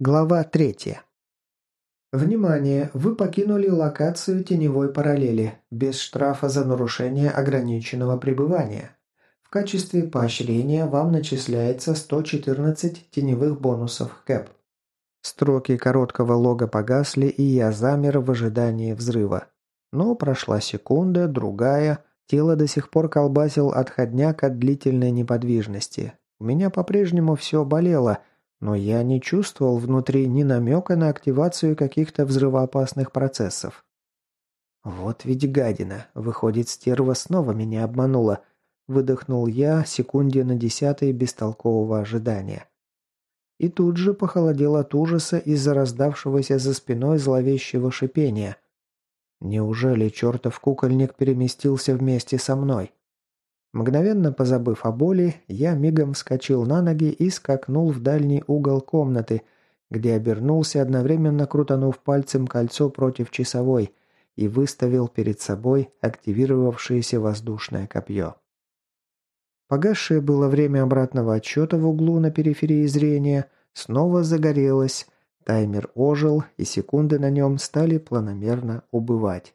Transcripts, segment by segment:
Глава третья. Внимание! Вы покинули локацию теневой параллели без штрафа за нарушение ограниченного пребывания. В качестве поощрения вам начисляется 114 теневых бонусов КЭП. Строки короткого лога погасли, и я замер в ожидании взрыва. Но прошла секунда, другая. Тело до сих пор колбасил отходняк от длительной неподвижности. У меня по-прежнему все болело – но я не чувствовал внутри ни намека на активацию каких-то взрывоопасных процессов. «Вот ведь гадина. Выходит, стерва снова меня обманула», – выдохнул я секунде на десятой бестолкового ожидания. И тут же похолодел от ужаса из-за раздавшегося за спиной зловещего шипения. Неужели чертов кукольник переместился вместе со мной? Мгновенно позабыв о боли, я мигом вскочил на ноги и скакнул в дальний угол комнаты, где обернулся, одновременно крутанув пальцем кольцо против часовой и выставил перед собой активировавшееся воздушное копье. Погасшее было время обратного отсчета в углу на периферии зрения снова загорелось, таймер ожил, и секунды на нем стали планомерно убывать.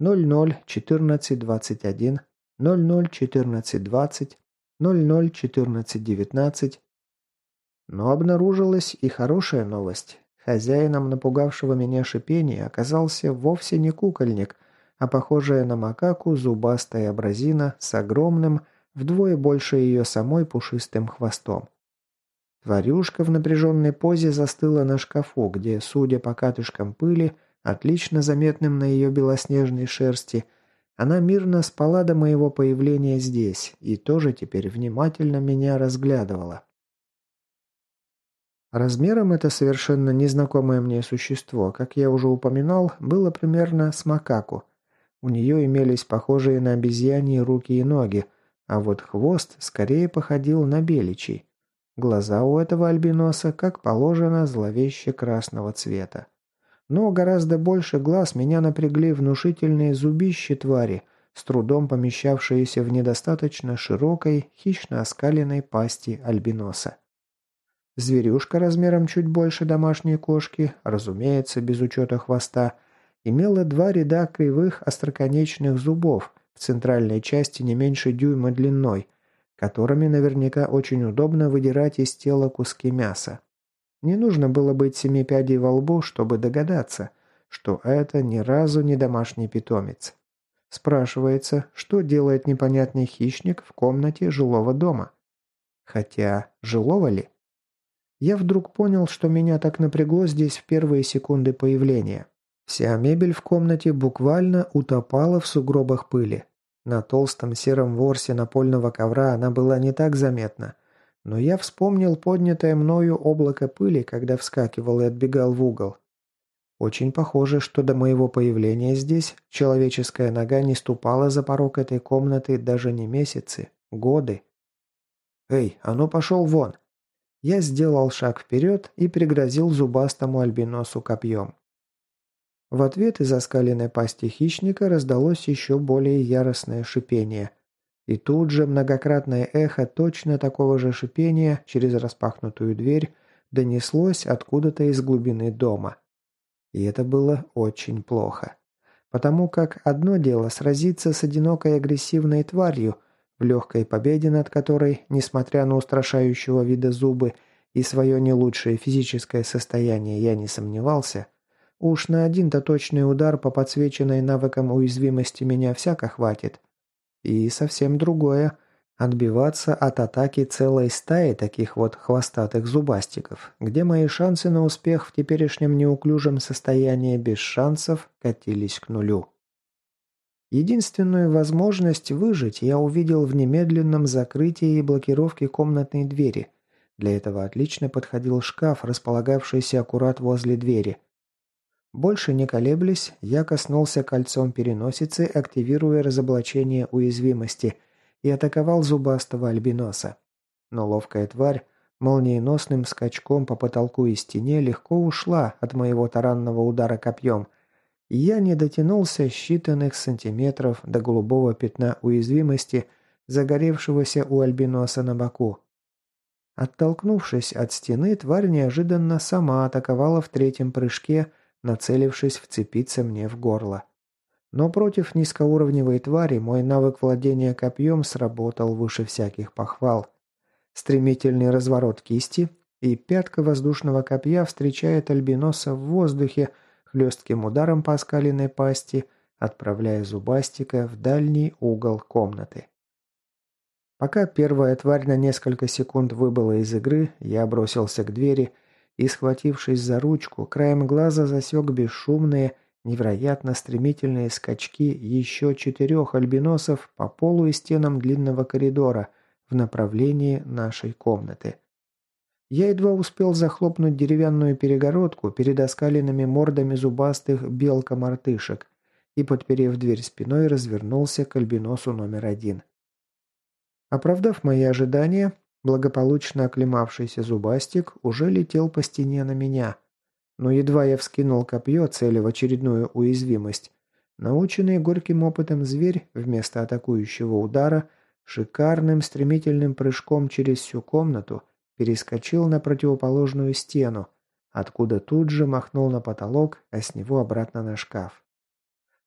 00, 14, 21, 001420, 001419. Но обнаружилась и хорошая новость. Хозяином напугавшего меня шипения оказался вовсе не кукольник, а похожая на макаку зубастая абразина с огромным, вдвое больше ее самой пушистым хвостом. Тварюшка в напряженной позе застыла на шкафу, где, судя по катышкам пыли, отлично заметным на ее белоснежной шерсти – она мирно спала до моего появления здесь и тоже теперь внимательно меня разглядывала. Размером это совершенно незнакомое мне существо, как я уже упоминал, было примерно с макаку. У нее имелись похожие на обезьяньи руки и ноги, а вот хвост скорее походил на беличий. Глаза у этого альбиноса, как положено, зловеще красного цвета. Но гораздо больше глаз меня напрягли внушительные зубища твари, с трудом помещавшиеся в недостаточно широкой, хищно оскаленной пасти альбиноса. Зверюшка размером чуть больше домашней кошки, разумеется, без учета хвоста, имела два ряда кривых остроконечных зубов в центральной части не меньше дюйма длиной, которыми наверняка очень удобно выдирать из тела куски мяса. Не нужно было быть семи пядей во лбу, чтобы догадаться, что это ни разу не домашний питомец. Спрашивается, что делает непонятный хищник в комнате жилого дома? Хотя, жилого ли? Я вдруг понял, что меня так напрягло здесь в первые секунды появления. Вся мебель в комнате буквально утопала в сугробах пыли. На толстом сером ворсе напольного ковра она была не так заметна, но я вспомнил поднятое мною облако пыли, когда вскакивал и отбегал в угол. Очень похоже, что до моего появления здесь человеческая нога не ступала за порог этой комнаты даже не месяцы, годы. «Эй, а ну пошел вон!» Я сделал шаг вперед и пригрозил зубастому альбиносу копьем. В ответ из оскаленной пасти хищника раздалось еще более яростное шипение – и тут же многократное эхо точно такого же шипения через распахнутую дверь донеслось откуда-то из глубины дома. И это было очень плохо. Потому как одно дело сразиться с одинокой агрессивной тварью, в легкой победе над которой, несмотря на устрашающего вида зубы и свое не лучшее физическое состояние, я не сомневался, уж на один-то точный удар по подсвеченной навыкам уязвимости меня всяко хватит – и совсем другое – отбиваться от атаки целой стаи таких вот хвостатых зубастиков, где мои шансы на успех в теперешнем неуклюжем состоянии без шансов катились к нулю. Единственную возможность выжить я увидел в немедленном закрытии и блокировке комнатной двери. Для этого отлично подходил шкаф, располагавшийся аккурат возле двери – больше не колеблясь, я коснулся кольцом переносицы, активируя разоблачение уязвимости, и атаковал зубастого альбиноса. Но ловкая тварь молниеносным скачком по потолку и стене легко ушла от моего таранного удара копьем, и я не дотянулся считанных сантиметров до голубого пятна уязвимости, загоревшегося у альбиноса на боку. Оттолкнувшись от стены, тварь неожиданно сама атаковала в третьем прыжке, нацелившись вцепиться мне в горло. Но против низкоуровневой твари мой навык владения копьем сработал выше всяких похвал. Стремительный разворот кисти, и пятка воздушного копья встречает альбиноса в воздухе хлестким ударом по оскаленной пасти, отправляя зубастика в дальний угол комнаты. Пока первая тварь на несколько секунд выбыла из игры, я бросился к двери и, схватившись за ручку, краем глаза засек бесшумные, невероятно стремительные скачки еще четырех альбиносов по полу и стенам длинного коридора в направлении нашей комнаты. Я едва успел захлопнуть деревянную перегородку перед оскаленными мордами зубастых белка-мартышек и, подперев дверь спиной, развернулся к альбиносу номер один. Оправдав мои ожидания, благополучно оклемавшийся зубастик уже летел по стене на меня. Но едва я вскинул копье, целя в очередную уязвимость, наученный горьким опытом зверь вместо атакующего удара шикарным стремительным прыжком через всю комнату перескочил на противоположную стену, откуда тут же махнул на потолок, а с него обратно на шкаф.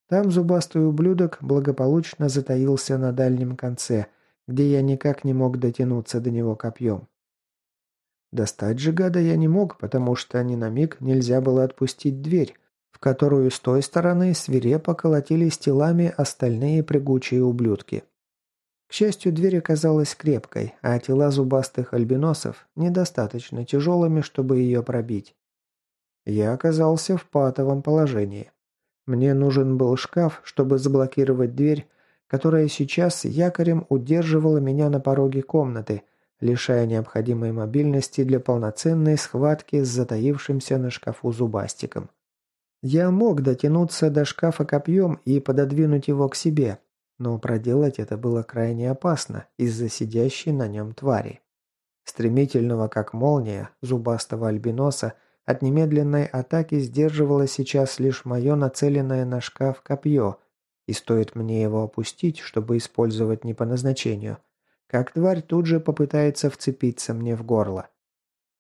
Там зубастый ублюдок благополучно затаился на дальнем конце, где я никак не мог дотянуться до него копьем. Достать же гада я не мог, потому что ни на миг нельзя было отпустить дверь, в которую с той стороны свирепо колотились телами остальные прыгучие ублюдки. К счастью, дверь оказалась крепкой, а тела зубастых альбиносов недостаточно тяжелыми, чтобы ее пробить. Я оказался в патовом положении. Мне нужен был шкаф, чтобы заблокировать дверь, которая сейчас якорем удерживала меня на пороге комнаты, лишая необходимой мобильности для полноценной схватки с затаившимся на шкафу зубастиком. Я мог дотянуться до шкафа копьем и пододвинуть его к себе, но проделать это было крайне опасно из-за сидящей на нем твари. Стремительного, как молния, зубастого альбиноса от немедленной атаки сдерживало сейчас лишь мое нацеленное на шкаф копье, и стоит мне его опустить, чтобы использовать не по назначению, как тварь тут же попытается вцепиться мне в горло.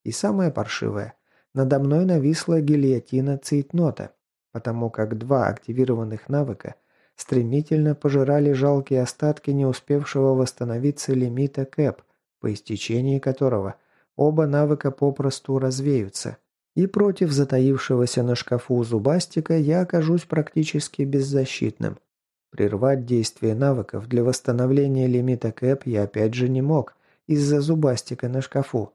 И самое паршивое, надо мной нависла гильотина цейтнота, потому как два активированных навыка стремительно пожирали жалкие остатки не успевшего восстановиться лимита КЭП, по истечении которого оба навыка попросту развеются. И против затаившегося на шкафу зубастика я окажусь практически беззащитным. Прервать действие навыков для восстановления лимита КЭП я опять же не мог, из-за зубастика на шкафу.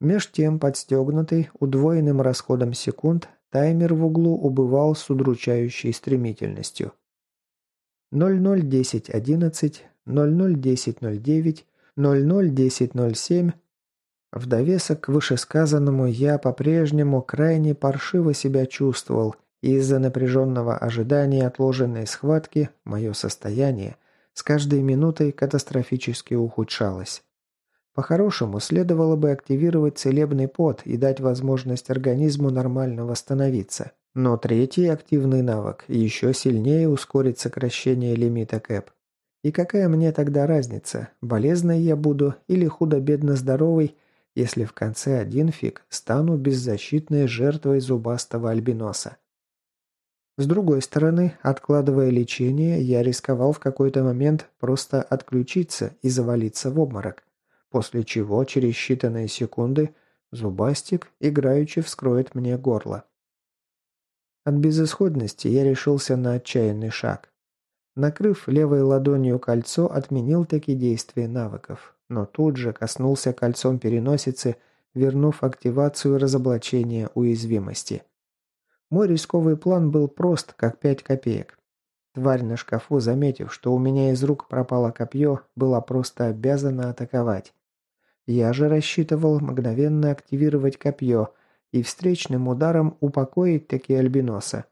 Меж тем, подстегнутый удвоенным расходом секунд, таймер в углу убывал с удручающей стремительностью. 001011, 001009, 001007. В довесок к вышесказанному я по-прежнему крайне паршиво себя чувствовал из-за напряженного ожидания отложенной схватки мое состояние с каждой минутой катастрофически ухудшалось. По-хорошему, следовало бы активировать целебный пот и дать возможность организму нормально восстановиться. Но третий активный навык еще сильнее ускорит сокращение лимита КЭП. И какая мне тогда разница, болезный я буду или худо-бедно здоровый, если в конце один фиг стану беззащитной жертвой зубастого альбиноса? С другой стороны, откладывая лечение, я рисковал в какой-то момент просто отключиться и завалиться в обморок, после чего через считанные секунды зубастик играючи вскроет мне горло. От безысходности я решился на отчаянный шаг. Накрыв левой ладонью кольцо, отменил такие действия навыков, но тут же коснулся кольцом переносицы, вернув активацию разоблачения уязвимости – мой рисковый план был прост, как пять копеек. Тварь на шкафу, заметив, что у меня из рук пропало копье, была просто обязана атаковать. Я же рассчитывал мгновенно активировать копье и встречным ударом упокоить таки альбиноса.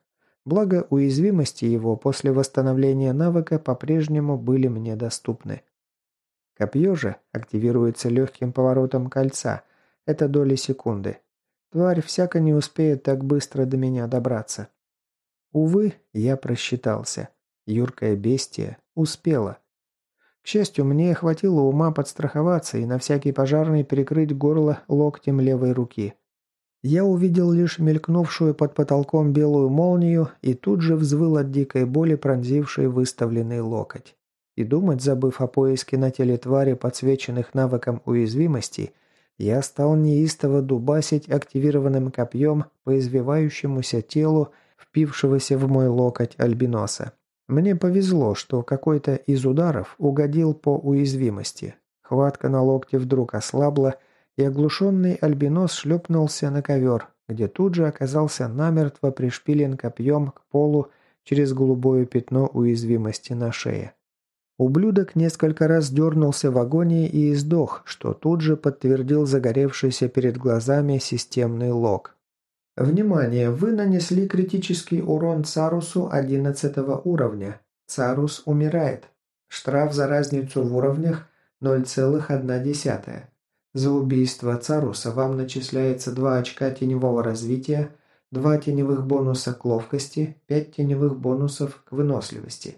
Благо, уязвимости его после восстановления навыка по-прежнему были мне доступны. Копье же активируется легким поворотом кольца. Это доли секунды. Тварь всяко не успеет так быстро до меня добраться. Увы, я просчитался. Юркая бестия успела. К счастью, мне хватило ума подстраховаться и на всякий пожарный перекрыть горло локтем левой руки. Я увидел лишь мелькнувшую под потолком белую молнию и тут же взвыл от дикой боли, пронзившей выставленный локоть. И думать, забыв о поиске на теле твари, подсвеченных навыком уязвимости, я стал неистово дубасить активированным копьем по извивающемуся телу, впившегося в мой локоть альбиноса. Мне повезло, что какой-то из ударов угодил по уязвимости. Хватка на локте вдруг ослабла, и оглушенный альбинос шлепнулся на ковер, где тут же оказался намертво пришпилен копьем к полу через голубое пятно уязвимости на шее. Ублюдок несколько раз дернулся в агонии и издох, что тут же подтвердил загоревшийся перед глазами системный лог. Внимание! Вы нанесли критический урон Царусу 11 уровня. Царус умирает. Штраф за разницу в уровнях 0,1. За убийство Царуса вам начисляется 2 очка теневого развития, 2 теневых бонуса к ловкости, 5 теневых бонусов к выносливости.